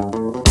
thank you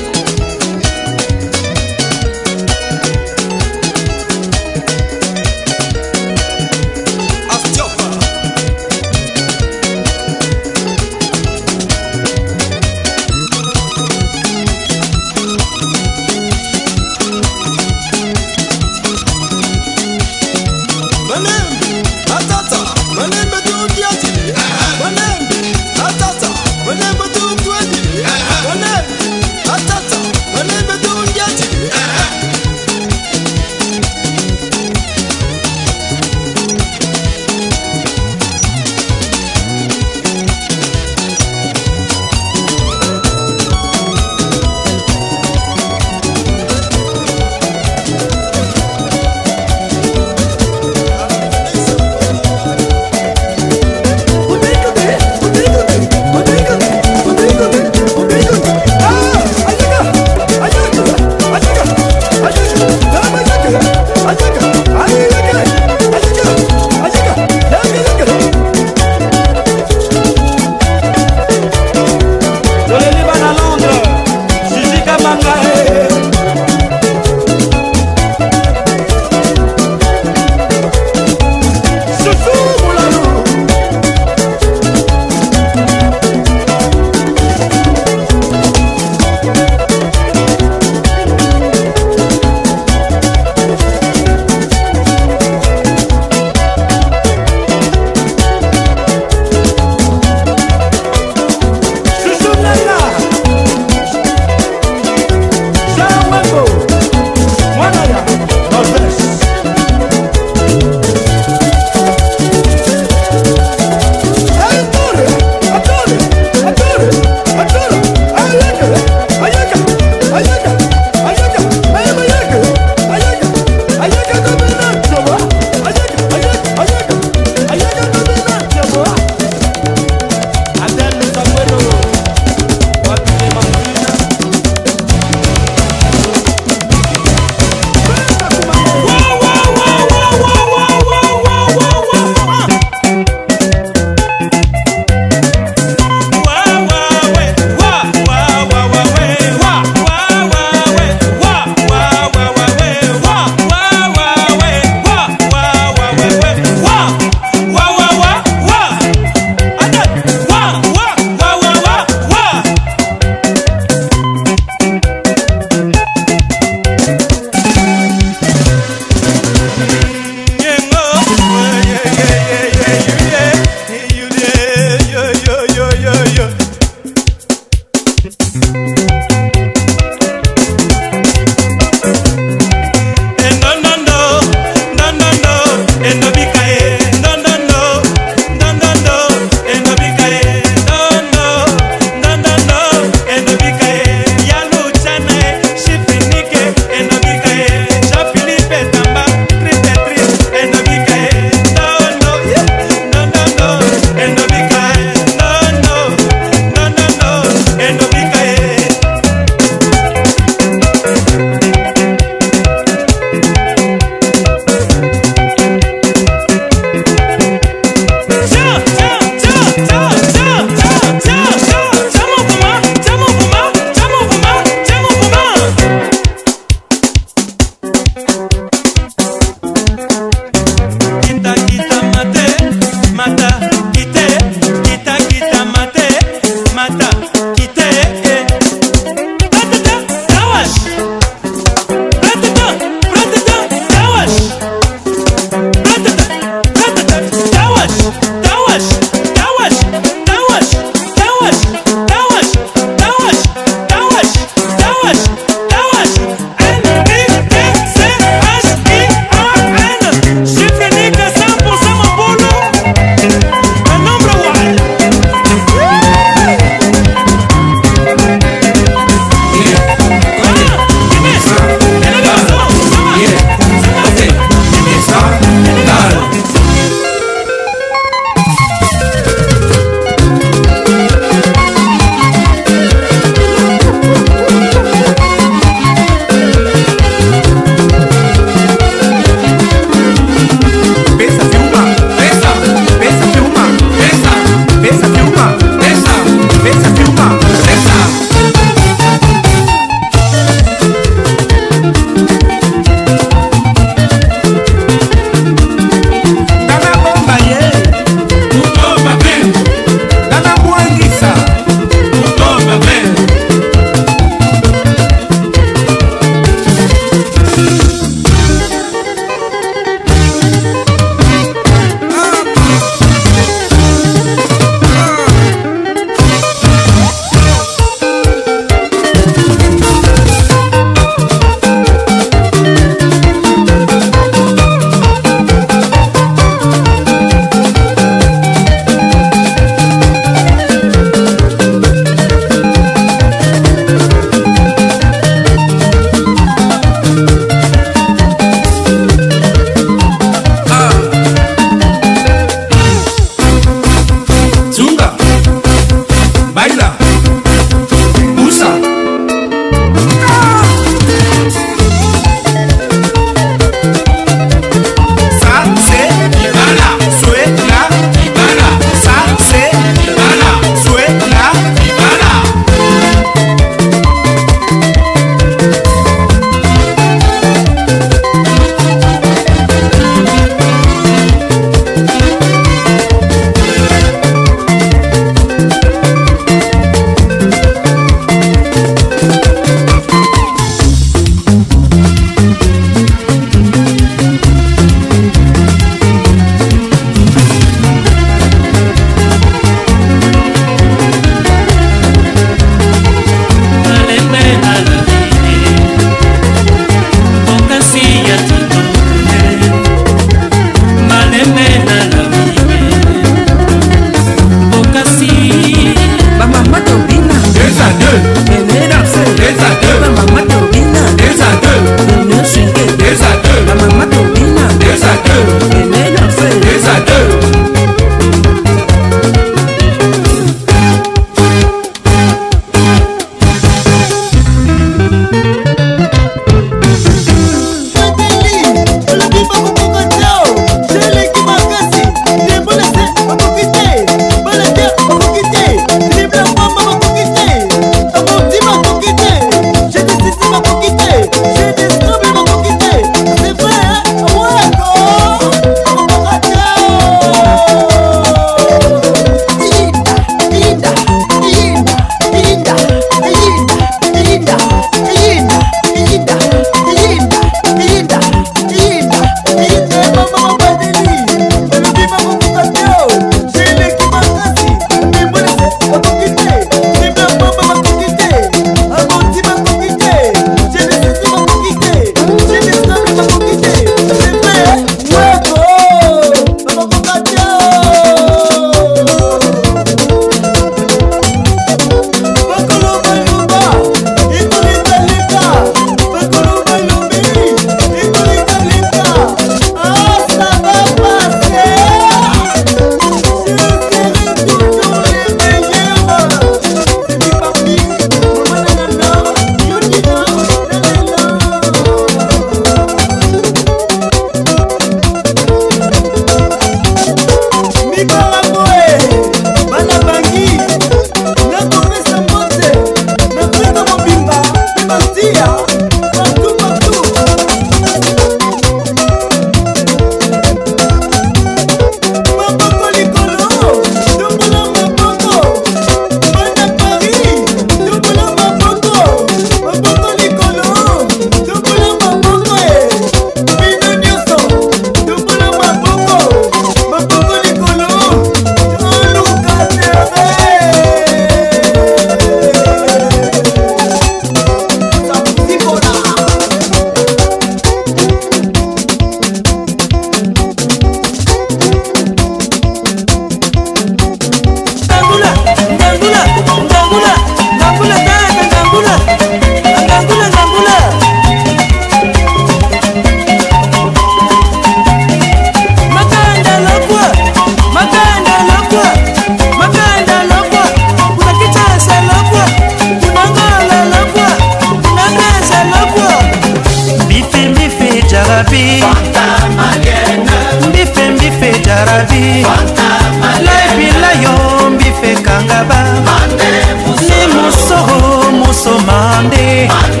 Come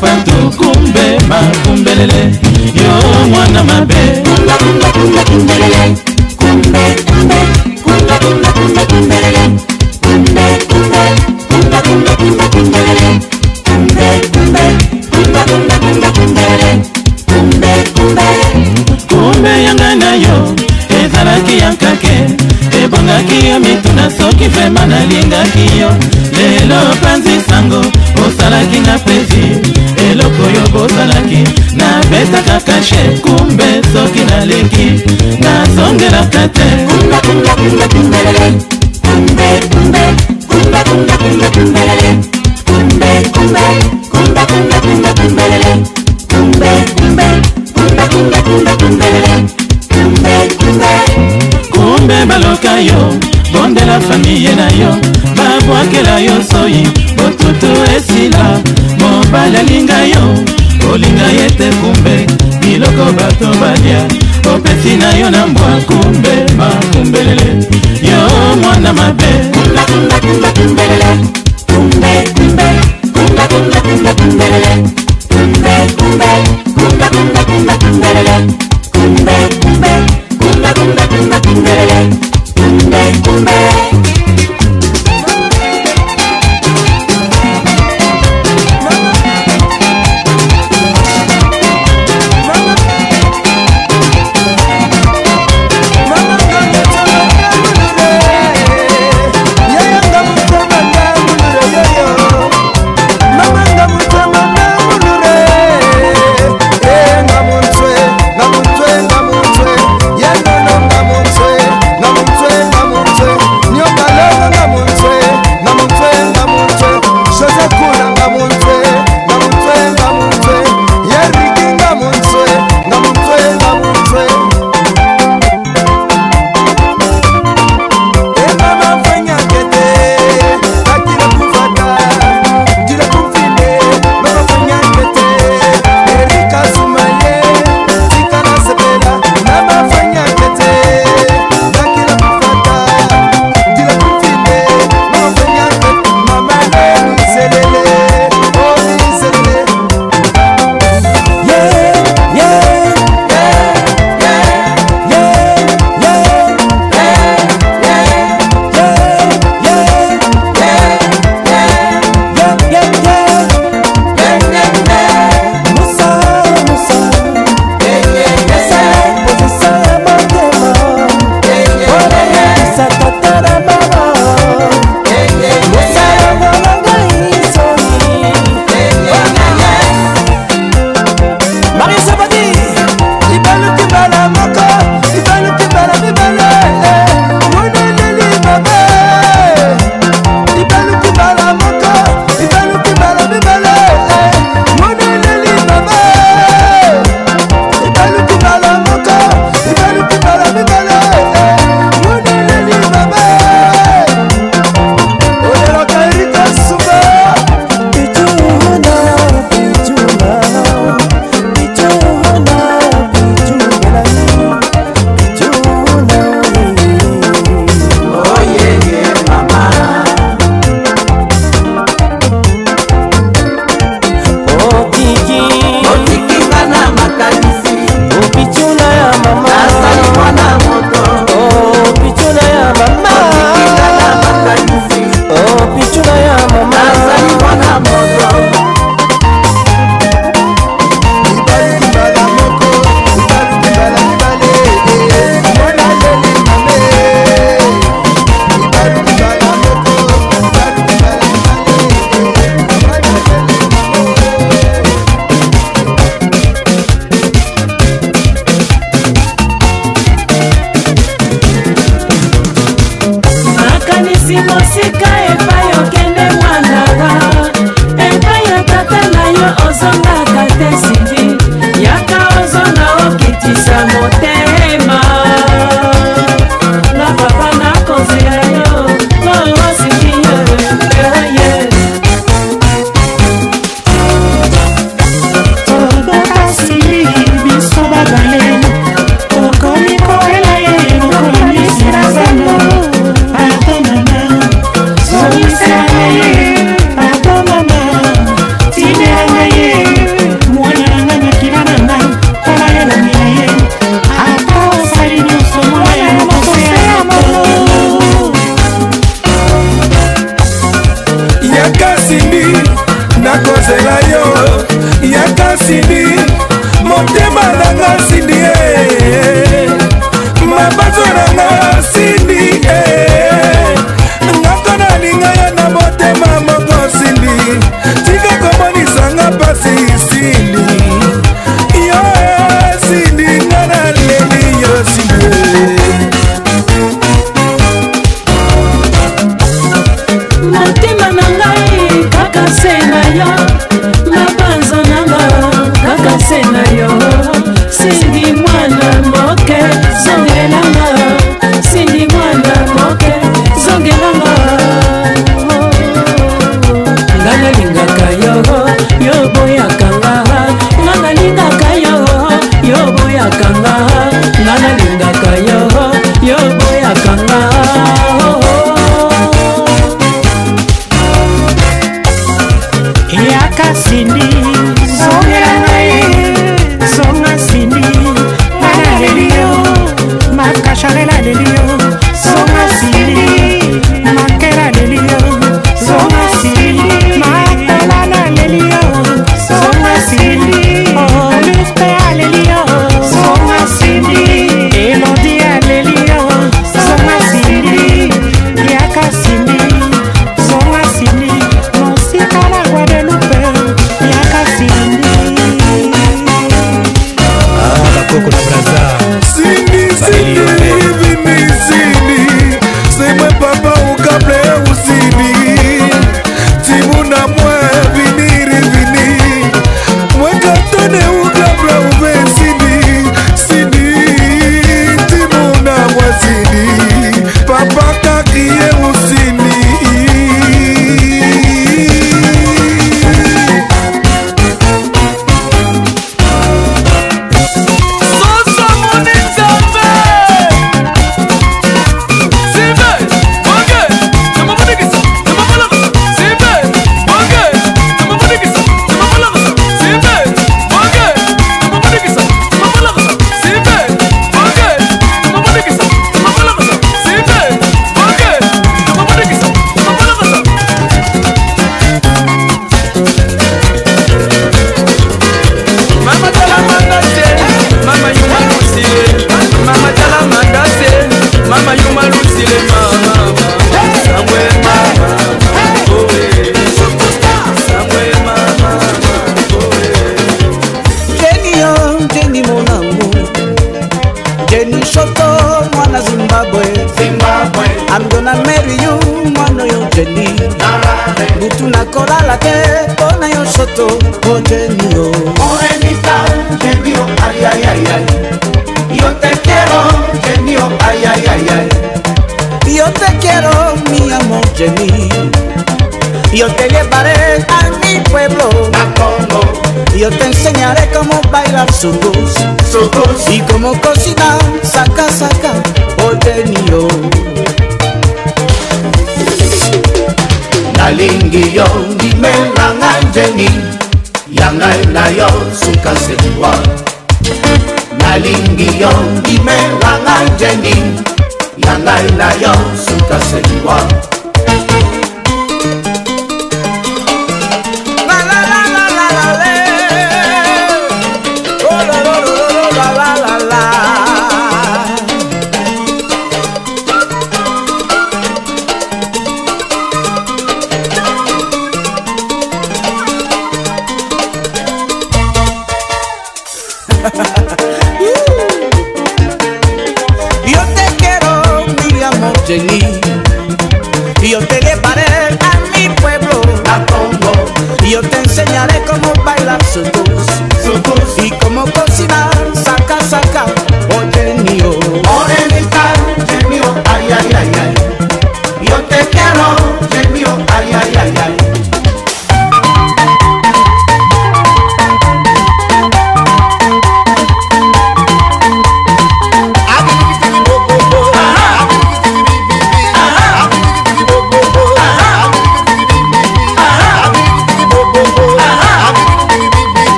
pantu kumbe makumbelele yo mwana mabe kumba kumba kumba kumbelele kumbe kumbe kumba kumba kumba kumbelele kumbe kumbe kumba kumba kumba kumbelele kumbe kumbe kumba kumba kumba kumbelele kumbe kumbe kumbe yanga na yo ezalaki yankake ebongaki yo mituna soki vrema nalingaki yo ozalaki nabetaka kashe kumbe soki naleki nazongelaka te kumbe baloka yo bondela famiye na yo babwakela yo soi botutu esila mobali alinga yo olinga ye te kumbe biloko bato balia opesi na yo na mbwa kumbe makumbelele yo mwana mabe Yo te llevaré a mi pueblo, a Congo. Yo te enseñaré cómo bailar su voz, su Y cómo cocinar, saca, saca, ordenio. nalingi yo dime, nga Jenny, yangai na yo suka sewa nalingi yo dime nga njeni yangai na yo su igual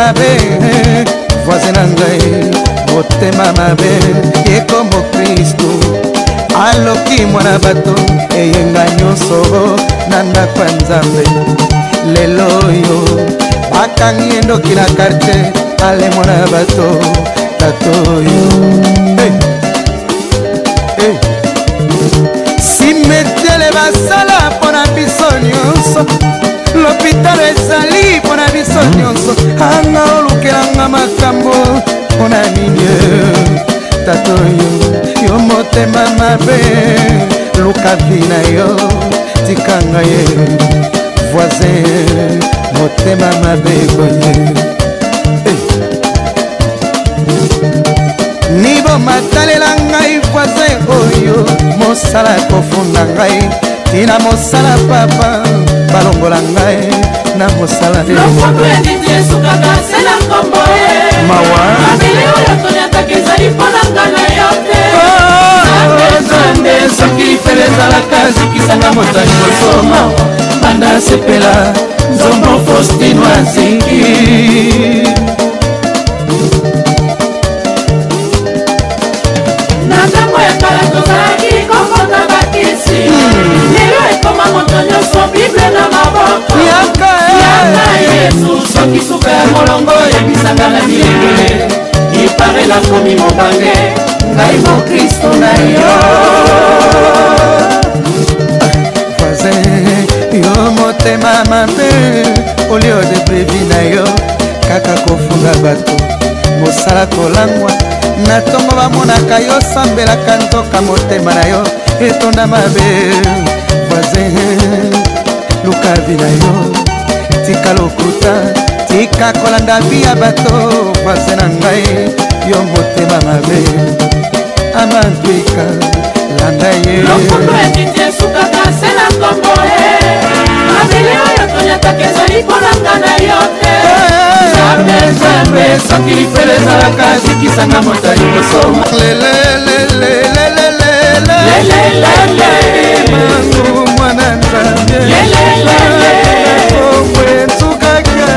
mabe voisin na ngai motema mabe yekombo kristu aloki mwana bato eyenga nyonso na ndako ya nzambe lelo oyo akangi endoki na kartier ale mwana bato tato oyo mpona nini tato yo yo motema mabe lukavi na yo tikanga ye voisin motema mabe boye niboma talela ngai voisin oyo mosala kofunda ngai tina mosala papa balongola ngai na mosala mawa azeli oyo toniataka ezali mpona nga na yo te nzambe soki lifele ezalaka zikisanga moto ya liboso mawa banda asepela nzombo faustino aziki na ntango ya kala tozalaki kofota bakisi hmm. lelo ekoma moto nyonso bible na maboko nanga yesu soki suka ya molongo ebisaka na bilenge ipare nakomi mobange ngai mokristo na yo yo motema mabe olio de brevi na yo kaka kofunga bato mosala kolangwa na ntongo bamonaka yo sambelaka nzoka motema na yo etonda mabe voisin lukavi na yo tika lokuta tika kolanda bi ya bato pase na ngai yo motema mabe amantwika landa ye lokundo ekiti esukaka se na nkombo e mabele oyo tonyataka ezali mponanga na yo te jambe jambe soki lifele ezalaka zikisanga moto ya liboso lelelelelelelelelele mangu mwana nzambe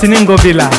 Martin Ngovila.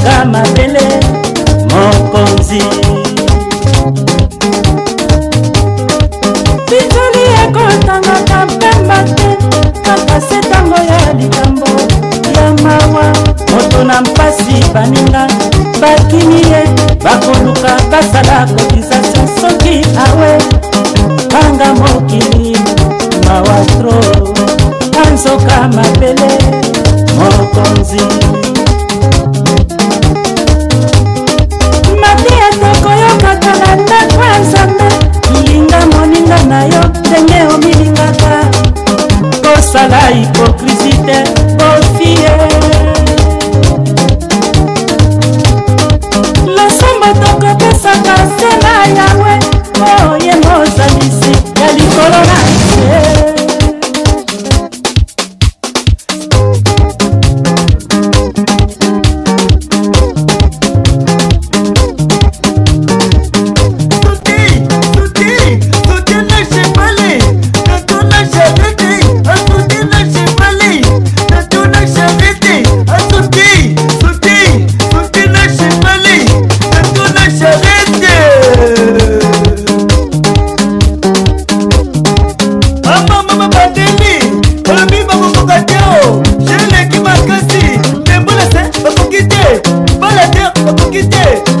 yoka mabele mokonzi bitoli ekotangaka pemba te kapasi ntango ya likambo ya mawa moto na mpasi baninga bakimi ye bakoluka basala kotisation soki awe panga mokili mawa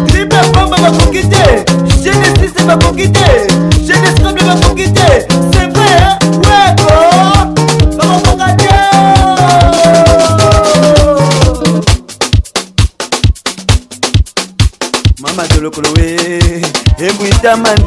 gribe bomba bakoki te genesise bakoki te genesable bakoki te c'est vrai wego bakokoka te mama tolokolo we ebwitama